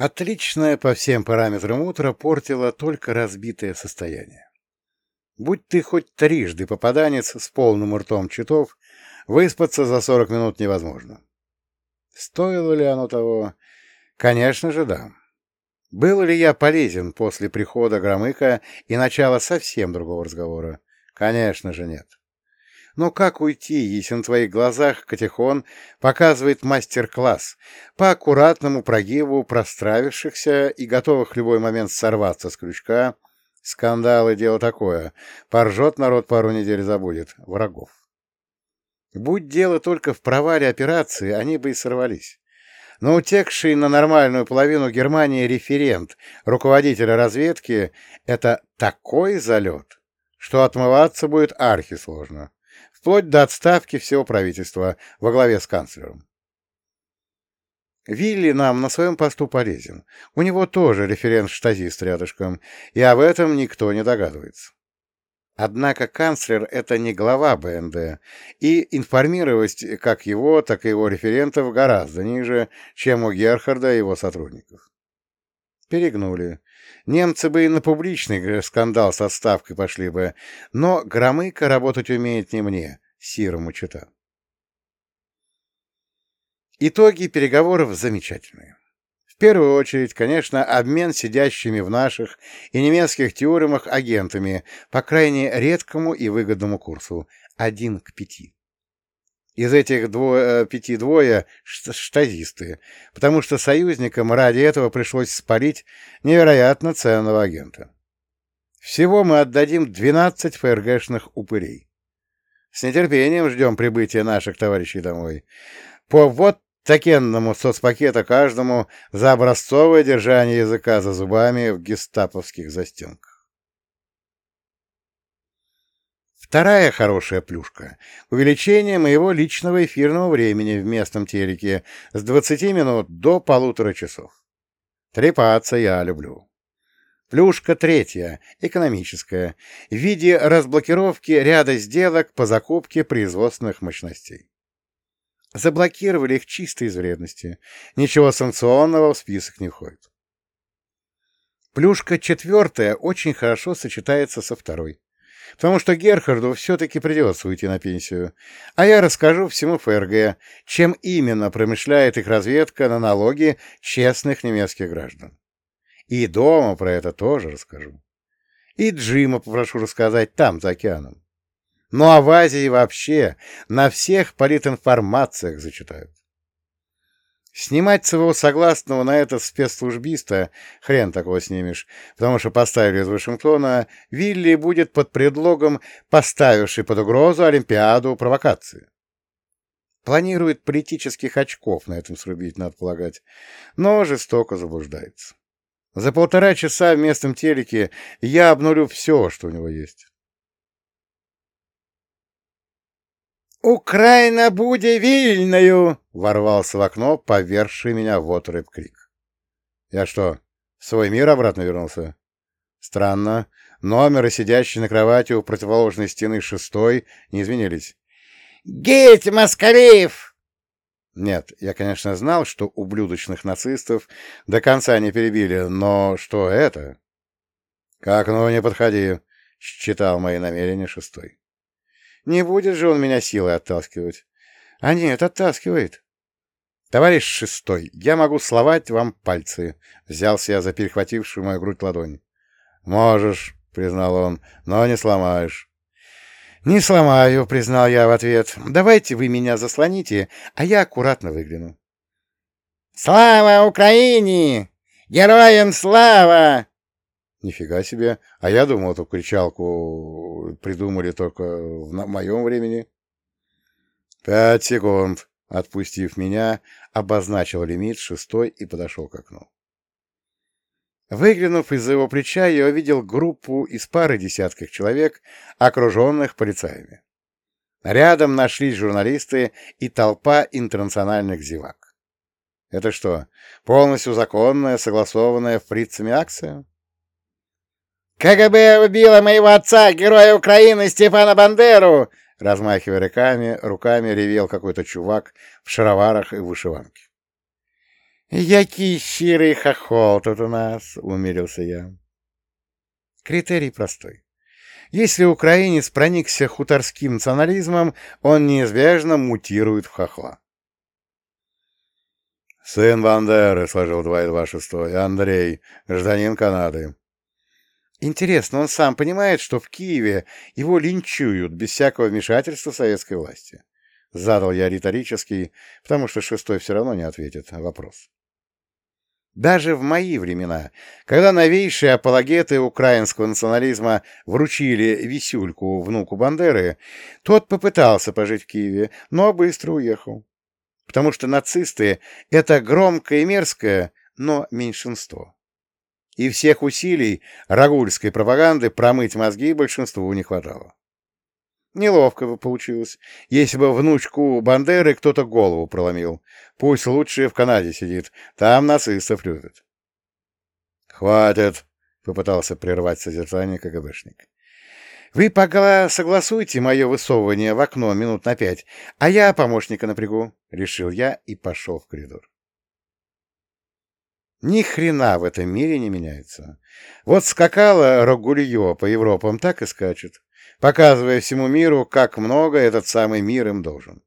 Отличное по всем параметрам утро портило только разбитое состояние. Будь ты хоть трижды попаданец с полным ртом читов, выспаться за сорок минут невозможно. Стоило ли оно того? Конечно же, да. Был ли я полезен после прихода Громыка и начала совсем другого разговора? Конечно же, нет. Но как уйти, если на твоих глазах Катехон показывает мастер-класс по аккуратному прогибу простравившихся и готовых в любой момент сорваться с крючка? Скандалы — дело такое. Поржет народ пару недель забудет. Врагов. Будь дело только в провале операции, они бы и сорвались. Но утекший на нормальную половину Германии референт, руководителя разведки, это такой залет, что отмываться будет архи сложно вплоть до отставки всего правительства во главе с канцлером. Вилли нам на своем посту полезен. У него тоже референт-штазист рядышком, и об этом никто не догадывается. Однако канцлер — это не глава БНД, и информировать как его, так и его референтов гораздо ниже, чем у Герхарда и его сотрудников. Перегнули. Немцы бы и на публичный скандал с отставкой пошли бы, но Громыко работать умеет не мне, Сирому чита. Итоги переговоров замечательные. В первую очередь, конечно, обмен сидящими в наших и немецких тюрьмах агентами по крайне редкому и выгодному курсу – один к пяти. Из этих двое, э, пяти двое — штазисты, потому что союзникам ради этого пришлось спалить невероятно ценного агента. Всего мы отдадим 12 ФРГшных упырей. С нетерпением ждем прибытия наших товарищей домой. По вот такенному соцпакета каждому за образцовое держание языка за зубами в гестаповских застенках. Вторая хорошая плюшка — увеличение моего личного эфирного времени в местном телеке с 20 минут до полутора часов. Трепаться я люблю. Плюшка третья, экономическая, в виде разблокировки ряда сделок по закупке производственных мощностей. Заблокировали их чисто из вредности. Ничего санкционного в список не входит. Плюшка четвертая очень хорошо сочетается со второй потому что Герхарду все-таки придется уйти на пенсию, а я расскажу всему ФРГ, чем именно промышляет их разведка на налоги честных немецких граждан. И дома про это тоже расскажу. И Джима попрошу рассказать там, за океаном. Ну а в Азии вообще на всех политинформациях зачитают. Снимать своего согласного на это спецслужбиста хрен такого снимешь, потому что поставили из Вашингтона, Вилли будет под предлогом поставивший под угрозу Олимпиаду провокации. Планирует политических очков на этом срубить, надо полагать, но жестоко заблуждается. За полтора часа в местном телеке я обнулю все, что у него есть. «Украина буде вильною!» — ворвался в окно, поверший меня в отрыв крик. «Я что, в свой мир обратно вернулся?» «Странно. Номер и сидящий на кровати у противоположной стены шестой не изменились». «Геть, Москалеев!» Нет, я, конечно, знал, что ублюдочных нацистов до конца не перебили, но что это? «Как ну не подходи!» — считал мои намерения шестой. Не будет же он меня силой оттаскивать. А нет, оттаскивает. Товарищ шестой, я могу словать вам пальцы. Взялся я за перехватившую мою грудь ладонь. Можешь, признал он, но не сломаешь. «Не сломаю», — признал я в ответ. «Давайте вы меня заслоните, а я аккуратно выгляну». «Слава Украине! Героям слава!» Нифига себе. А я думал, эту кричалку придумали только в моем времени. Пять секунд. Отпустив меня, обозначил лимит шестой и подошел к окну. Выглянув из-за его плеча, я увидел группу из пары десятков человек, окруженных полицаями. Рядом нашлись журналисты и толпа интернациональных зевак. Это что, полностью законная, согласованная фрицами акция? КГБ убило моего отца, героя Украины Степана Бандеру!» Размахивая руками, руками ревел какой-то чувак в шароварах и вышиванке. Який щирый хохол тут у нас, — умерился я. Критерий простой. Если украинец проникся хуторским национализмом, он неизбежно мутирует в хохла. «Сын Бандеры», — сложил 226 Андрей, гражданин Канады. Интересно, он сам понимает, что в Киеве его линчуют без всякого вмешательства советской власти? Задал я риторический, потому что шестой все равно не ответит, вопрос. Даже в мои времена, когда новейшие апологеты украинского национализма вручили висюльку внуку Бандеры, тот попытался пожить в Киеве, но быстро уехал. Потому что нацисты — это громкое и мерзкое, но меньшинство. И всех усилий рагульской пропаганды промыть мозги большинству не хватало. Неловко бы получилось, если бы внучку Бандеры кто-то голову проломил. Пусть лучше в Канаде сидит, там нацистов любят. — Хватит, — попытался прервать созерцание КГБшник. — Вы пока согласуйте мое высовывание в окно минут на пять, а я помощника напрягу, — решил я и пошел в коридор. Ни хрена в этом мире не меняется. Вот скакала Рогулье по Европам, так и скачет показывая всему миру, как много этот самый мир им должен.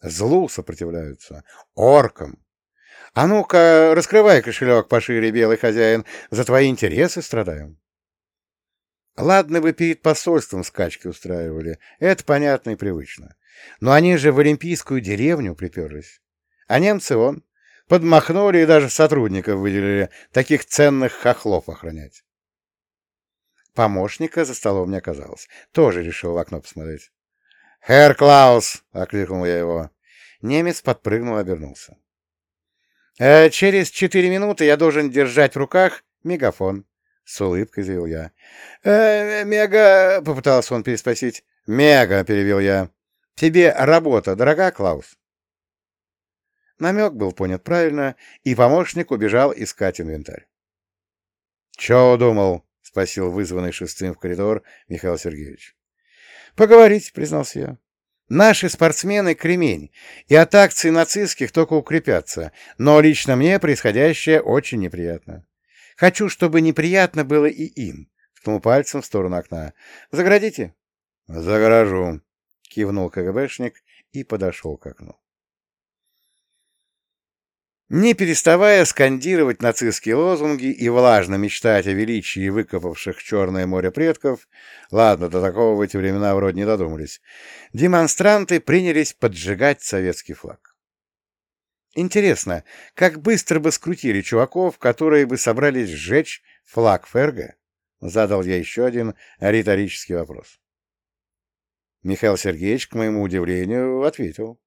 Злу сопротивляются, оркам. А ну-ка, раскрывай кошелек пошире, белый хозяин, за твои интересы страдаем. Ладно бы перед посольством скачки устраивали, это понятно и привычно. Но они же в Олимпийскую деревню приперлись. А немцы, вон, подмахнули и даже сотрудников выделили, таких ценных хохлов охранять. Помощника за столом не оказалось. Тоже решил в окно посмотреть. «Херр Клаус!» — окликнул я его. Немец подпрыгнул и обернулся. «Э, «Через четыре минуты я должен держать в руках мегафон», — с улыбкой заявил я. «Э, «Мега...» — попытался он переспросить. «Мега», — перевел я. «Тебе работа дорога, Клаус?» Намек был понят правильно, и помощник убежал искать инвентарь. «Чего думал?» — спросил вызванный шестым в коридор Михаил Сергеевич. — Поговорить, — признался я. — Наши спортсмены — кремень, и от акций нацистских только укрепятся, но лично мне происходящее очень неприятно. Хочу, чтобы неприятно было и им, — ткнул пальцем в сторону окна. — Заградите? — Загоражу, — кивнул КГБшник и подошел к окну. Не переставая скандировать нацистские лозунги и влажно мечтать о величии выкопавших Черное море предков, ладно, до такого в эти времена вроде не додумались, демонстранты принялись поджигать советский флаг. Интересно, как быстро бы скрутили чуваков, которые бы собрались сжечь флаг ФРГ? Задал я еще один риторический вопрос. Михаил Сергеевич, к моему удивлению, ответил.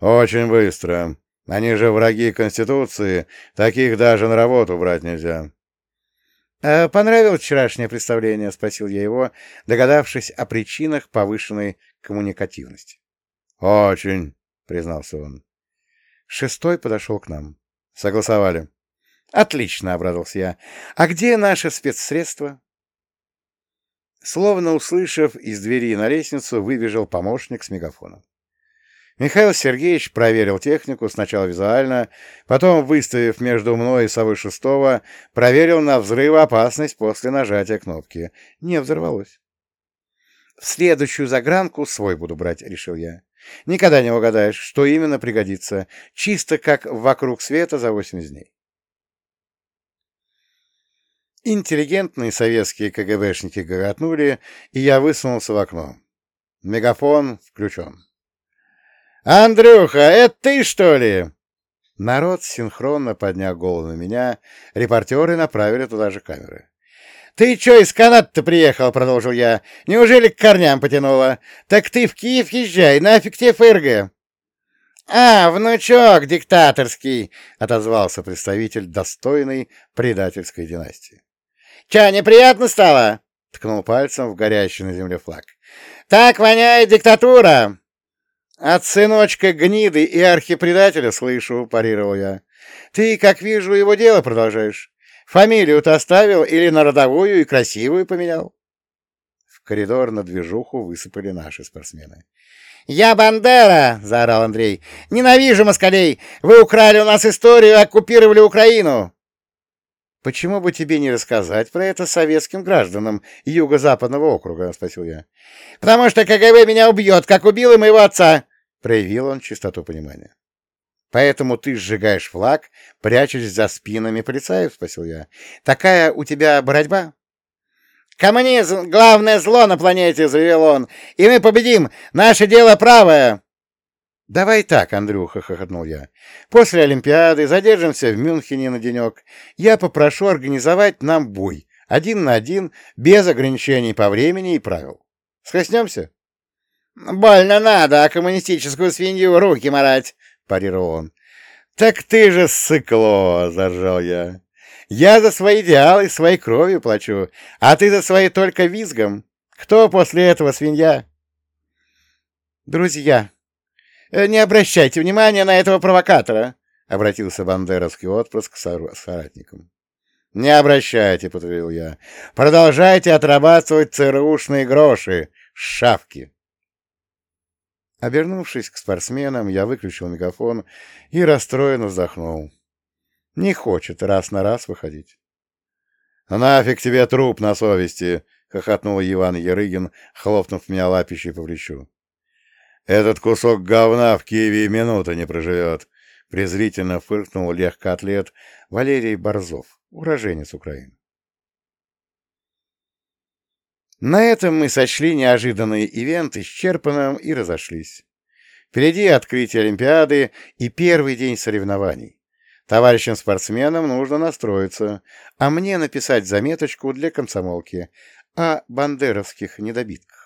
«Очень быстро. Они же враги Конституции, таких даже на работу брать нельзя. «А понравилось вчерашнее представление?» — спросил я его, догадавшись о причинах повышенной коммуникативности. «Очень», — признался он. Шестой подошел к нам. Согласовали. «Отлично», — обрадовался я. «А где наши спецсредства?» Словно услышав, из двери на лестницу выбежал помощник с мегафоном. Михаил Сергеевич проверил технику сначала визуально, потом, выставив между мной и совой шестого, проверил на взрывоопасность после нажатия кнопки. Не взорвалось. «В следующую загранку свой буду брать», — решил я. «Никогда не угадаешь, что именно пригодится. Чисто как вокруг света за 80 дней». Интеллигентные советские КГБшники гоготнули, и я высунулся в окно. Мегафон включен. «Андрюха, это ты, что ли?» Народ синхронно поднял голову на меня, репортеры направили туда же камеры. «Ты чё из Канады-то приехал?» — продолжил я. «Неужели к корням потянуло? Так ты в Киев езжай, нафиг тебе ФРГ!» «А, внучок диктаторский!» — отозвался представитель достойной предательской династии. «Чё, неприятно стало?» — ткнул пальцем в горящий на земле флаг. «Так воняет диктатура!» «От сыночка гниды и архипредателя слышу», — парировал я. «Ты, как вижу, его дело продолжаешь. Фамилию-то оставил или на родовую и красивую поменял?» В коридор на движуху высыпали наши спортсмены. «Я Бандера!» — заорал Андрей. «Ненавижу москалей! Вы украли у нас историю и оккупировали Украину!» «Почему бы тебе не рассказать про это советским гражданам Юго-Западного округа?» — спросил я. «Потому что КГБ меня убьет, как убил и моего отца!» — проявил он чистоту понимания. «Поэтому ты сжигаешь флаг, прячась за спинами полицаев?» — спросил я. «Такая у тебя борьба?» «Коммунизм — главное зло на планете!» — заявил он. «И мы победим! Наше дело правое!» «Давай так, Андрюха», — хохотнул я. «После Олимпиады задержимся в Мюнхене на денек. Я попрошу организовать нам бой, один на один, без ограничений по времени и правил. Схоснемся?» «Больно надо, а коммунистическую свинью руки марать», — парировал он. «Так ты же сыкло!» — заржал я. «Я за свои идеалы своей кровью плачу, а ты за свои только визгом. Кто после этого свинья?» «Друзья», Э, «Не обращайте внимания на этого провокатора», — обратился бандеровский отпрыск к соратникам. «Не обращайте», — подтвердил я. «Продолжайте отрабатывать ЦРУшные гроши, шавки». Обернувшись к спортсменам, я выключил мегафон и расстроенно вздохнул. Не хочет раз на раз выходить. «Нафиг тебе труп на совести!» — хохотнул Иван Ярыгин, хлопнув меня лапищей по плечу. «Этот кусок говна в Киеве минуты не проживет», — презрительно фыркнул легкоатлет Валерий Борзов, уроженец Украины. На этом мы сочли неожиданный ивент исчерпанным и разошлись. Впереди открытие Олимпиады и первый день соревнований. Товарищам-спортсменам нужно настроиться, а мне написать заметочку для комсомолки о бандеровских недобитках.